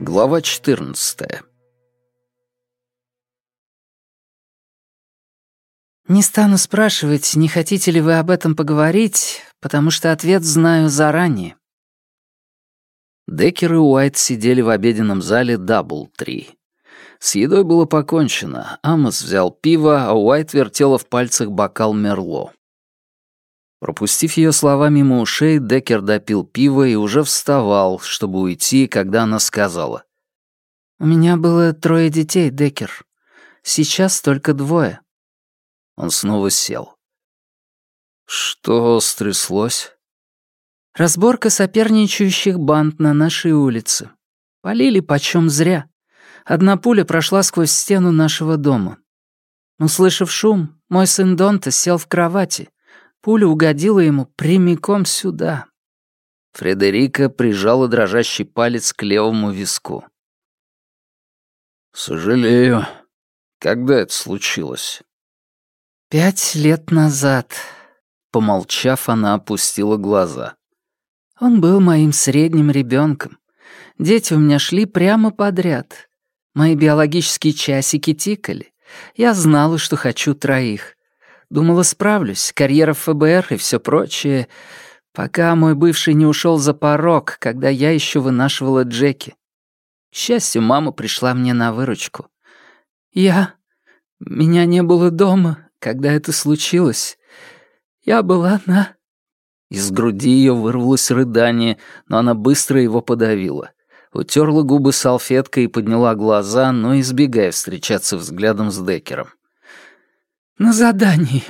Глава 14 «Не стану спрашивать, не хотите ли вы об этом поговорить, потому что ответ знаю заранее». Деккер и Уайт сидели в обеденном зале Дабл-3. С едой было покончено. Амос взял пиво, а Уайт вертела в пальцах бокал Мерло. Пропустив ее слова мимо ушей, Деккер допил пиво и уже вставал, чтобы уйти, когда она сказала. «У меня было трое детей, Деккер. Сейчас только двое». Он снова сел. «Что стряслось?» «Разборка соперничающих банд на нашей улице. Полили почем зря. Одна пуля прошла сквозь стену нашего дома. Услышав шум, мой сын Донта сел в кровати. Пуля угодила ему прямиком сюда. Фредерика прижала дрожащий палец к левому виску. «Сожалею. Когда это случилось?» «Пять лет назад», — помолчав, она опустила глаза. «Он был моим средним ребенком. Дети у меня шли прямо подряд. Мои биологические часики тикали. Я знала, что хочу троих. Думала, справлюсь, карьера в ФБР и все прочее, пока мой бывший не ушел за порог, когда я еще вынашивала Джеки. К счастью, мама пришла мне на выручку. Я... Меня не было дома, когда это случилось. Я была на... Из груди ее вырвалось рыдание, но она быстро его подавила утерла губы салфеткой и подняла глаза, но избегая встречаться взглядом с Деккером. «На задании».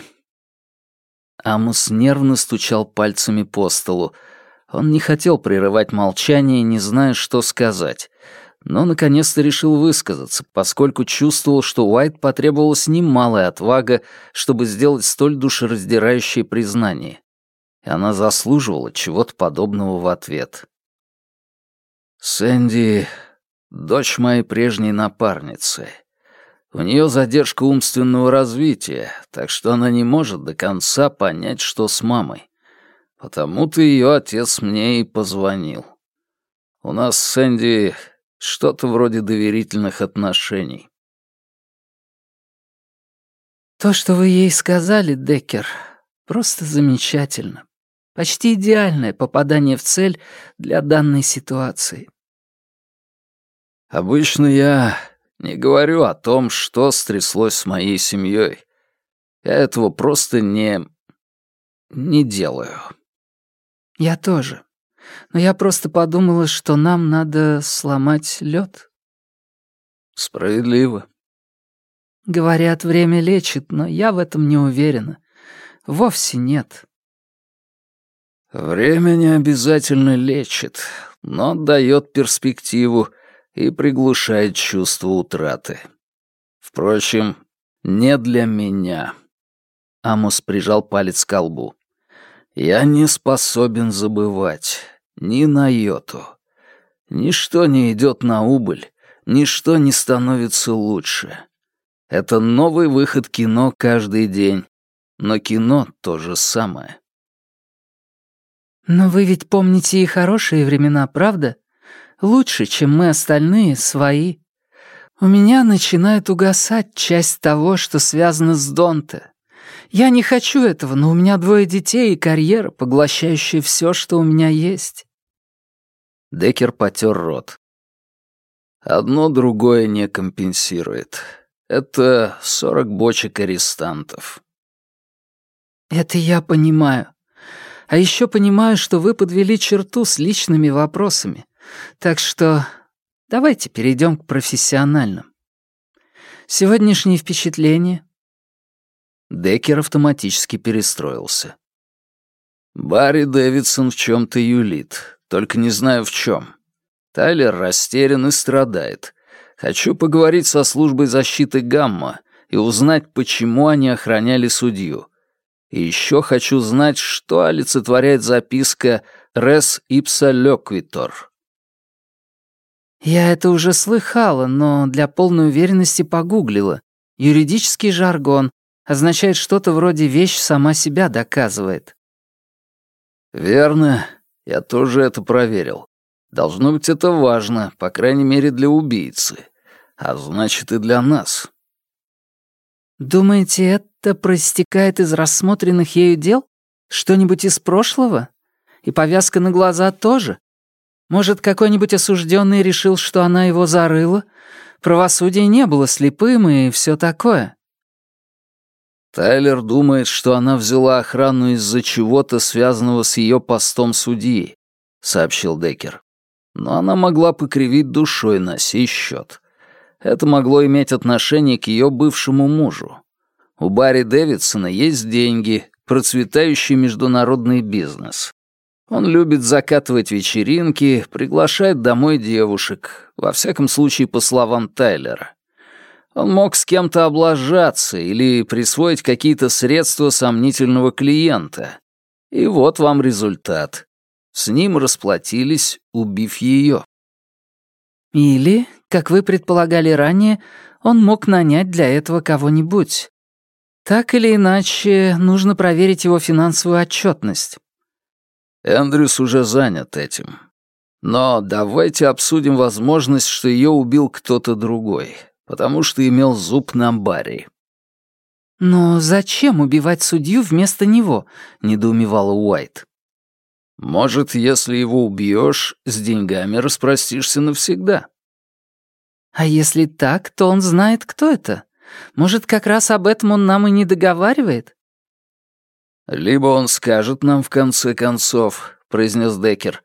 Амус нервно стучал пальцами по столу. Он не хотел прерывать молчание, не зная, что сказать. Но наконец-то решил высказаться, поскольку чувствовал, что Уайт потребовалась немалая отвага, чтобы сделать столь душераздирающее признание. И она заслуживала чего-то подобного в ответ. Сэнди — дочь моей прежней напарницы. У нее задержка умственного развития, так что она не может до конца понять, что с мамой. Потому-то ее отец мне и позвонил. У нас с Сэнди что-то вроде доверительных отношений. То, что вы ей сказали, Деккер, просто замечательно. Почти идеальное попадание в цель для данной ситуации. Обычно я не говорю о том, что стряслось с моей семьей. Я этого просто не... не делаю. Я тоже. Но я просто подумала, что нам надо сломать лед. Справедливо. Говорят, время лечит, но я в этом не уверена. Вовсе нет. Время не обязательно лечит, но дает перспективу и приглушает чувство утраты. Впрочем, не для меня. Амос прижал палец к колбу. Я не способен забывать. Ни на йоту. Ничто не идет на убыль, ничто не становится лучше. Это новый выход кино каждый день, но кино то же самое. «Но вы ведь помните и хорошие времена, правда? Лучше, чем мы остальные, свои. У меня начинает угасать часть того, что связано с Донте. Я не хочу этого, но у меня двое детей и карьера, поглощающая все, что у меня есть». Декер потер рот. «Одно другое не компенсирует. Это сорок бочек арестантов». «Это я понимаю. А еще понимаю, что вы подвели черту с личными вопросами. Так что давайте перейдем к профессиональным. Сегодняшние впечатления?» Деккер автоматически перестроился. «Барри Дэвидсон в чем-то юлит, только не знаю в чем. Тайлер растерян и страдает. Хочу поговорить со службой защиты Гамма и узнать, почему они охраняли судью. И еще хочу знать, что олицетворяет записка «Res ipsa loquitor». Я это уже слыхала, но для полной уверенности погуглила. Юридический жаргон означает что-то вроде «вещь сама себя доказывает». «Верно, я тоже это проверил. Должно быть, это важно, по крайней мере, для убийцы. А значит, и для нас. Думаете, это проистекает из рассмотренных ею дел? Что-нибудь из прошлого? И повязка на глаза тоже? Может, какой-нибудь осужденный решил, что она его зарыла? Правосудие не было слепым и все такое. Тайлер думает, что она взяла охрану из-за чего-то, связанного с ее постом судьи, сообщил Деккер. Но она могла покривить душой на сей счет. Это могло иметь отношение к ее бывшему мужу. У Барри Дэвидсона есть деньги, процветающий международный бизнес. Он любит закатывать вечеринки, приглашает домой девушек, во всяком случае, по словам Тайлера. Он мог с кем-то облажаться или присвоить какие-то средства сомнительного клиента. И вот вам результат. С ним расплатились, убив ее. Или, как вы предполагали ранее, он мог нанять для этого кого-нибудь. Так или иначе, нужно проверить его финансовую отчетность. Эндрюс уже занят этим. Но давайте обсудим возможность, что ее убил кто-то другой, потому что имел зуб на Барри. «Но зачем убивать судью вместо него?» — недоумевала Уайт. «Может, если его убьешь, с деньгами распростишься навсегда». «А если так, то он знает, кто это. Может, как раз об этом он нам и не договаривает?» «Либо он скажет нам в конце концов», — произнес Деккер,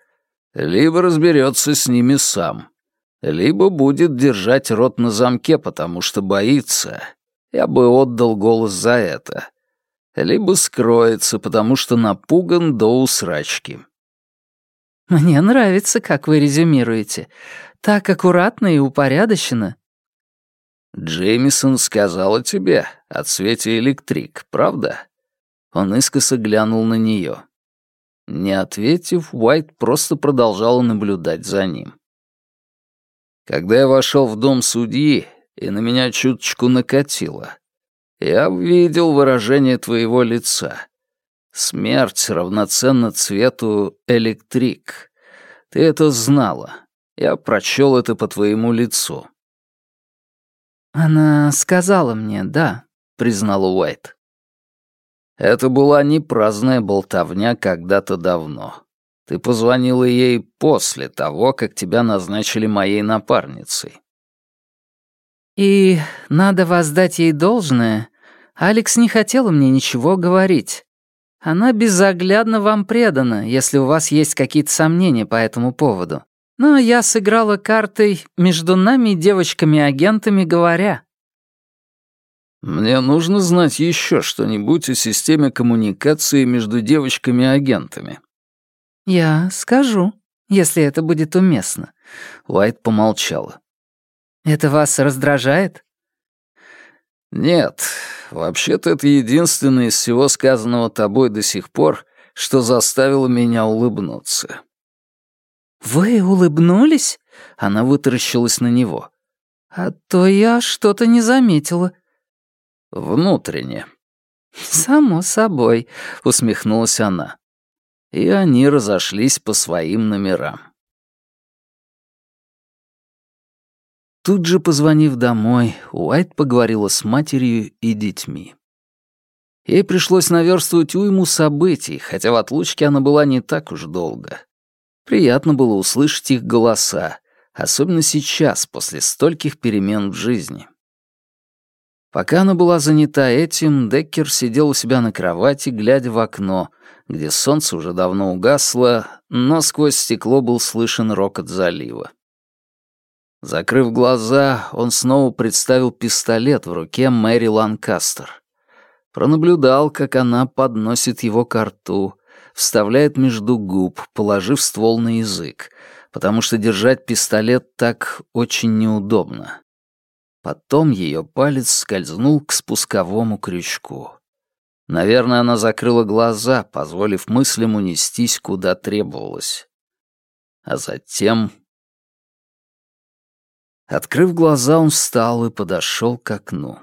«либо разберется с ними сам, либо будет держать рот на замке, потому что боится. Я бы отдал голос за это. Либо скроется, потому что напуган до усрачки». «Мне нравится, как вы резюмируете. Так аккуратно и упорядочено». «Джеймисон сказала тебе о цвете электрик, правда?» Он искоса глянул на нее. Не ответив, Уайт просто продолжала наблюдать за ним. Когда я вошел в дом судьи, и на меня чуточку накатило, я видел выражение твоего лица. Смерть равноценна цвету электрик. Ты это знала. Я прочел это по твоему лицу. «Она сказала мне, да», — признала Уайт. Это была не праздная болтовня когда-то давно. Ты позвонила ей после того, как тебя назначили моей напарницей. И надо воздать ей должное. Алекс не хотела мне ничего говорить. Она безоглядно вам предана, если у вас есть какие-то сомнения по этому поводу. Но я сыграла картой между нами девочками-агентами, говоря. Мне нужно знать еще что-нибудь о системе коммуникации между девочками и агентами. Я скажу, если это будет уместно. Уайт помолчала. Это вас раздражает? Нет, вообще-то это единственное из всего сказанного тобой до сих пор, что заставило меня улыбнуться. Вы улыбнулись? Она вытаращилась на него. А то я что-то не заметила. Внутренне. «Само собой», — усмехнулась она. И они разошлись по своим номерам. Тут же, позвонив домой, Уайт поговорила с матерью и детьми. Ей пришлось наверстывать уйму событий, хотя в отлучке она была не так уж долго. Приятно было услышать их голоса, особенно сейчас, после стольких перемен в жизни. Пока она была занята этим, Деккер сидел у себя на кровати, глядя в окно, где солнце уже давно угасло, но сквозь стекло был слышен рокот залива. Закрыв глаза, он снова представил пистолет в руке Мэри Ланкастер. Пронаблюдал, как она подносит его к рту, вставляет между губ, положив ствол на язык, потому что держать пистолет так очень неудобно. Потом ее палец скользнул к спусковому крючку. Наверное, она закрыла глаза, позволив мыслям унестись, куда требовалось. А затем... Открыв глаза, он встал и подошел к окну.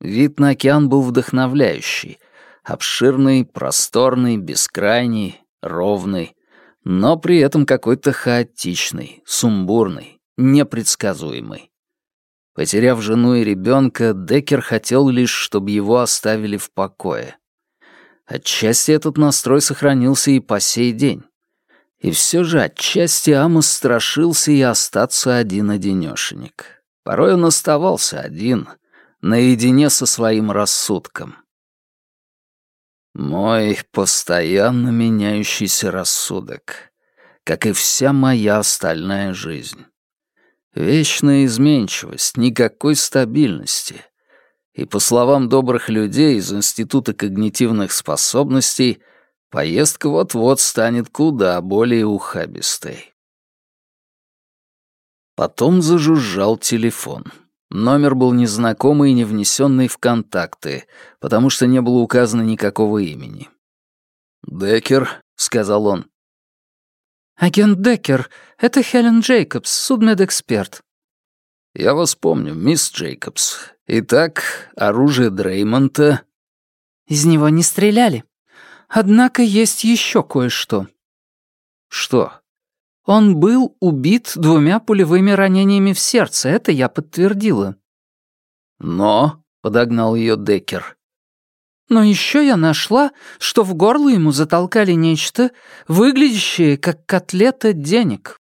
Вид на океан был вдохновляющий. Обширный, просторный, бескрайний, ровный. но при этом какой-то хаотичный, сумбурный, непредсказуемый. Потеряв жену и ребенка, Деккер хотел лишь, чтобы его оставили в покое. Отчасти этот настрой сохранился и по сей день. И все же отчасти Амос страшился и остаться один-одинешенек. Порой он оставался один, наедине со своим рассудком. Мой постоянно меняющийся рассудок, как и вся моя остальная жизнь. Вечная изменчивость, никакой стабильности. И, по словам добрых людей из Института когнитивных способностей, поездка вот-вот станет куда более ухабистой. Потом зажужжал телефон. Номер был незнакомый и не внесенный в контакты, потому что не было указано никакого имени. «Деккер», — сказал он. «Агент Деккер, это Хелен Джейкобс, судмедэксперт». «Я вас помню, мисс Джейкобс. Итак, оружие Дреймонта...» «Из него не стреляли. Однако есть еще кое-что». «Что?» Он был убит двумя пулевыми ранениями в сердце, это я подтвердила. Но, подогнал ее Деккер. Но еще я нашла, что в горло ему затолкали нечто, выглядящее как котлета денег.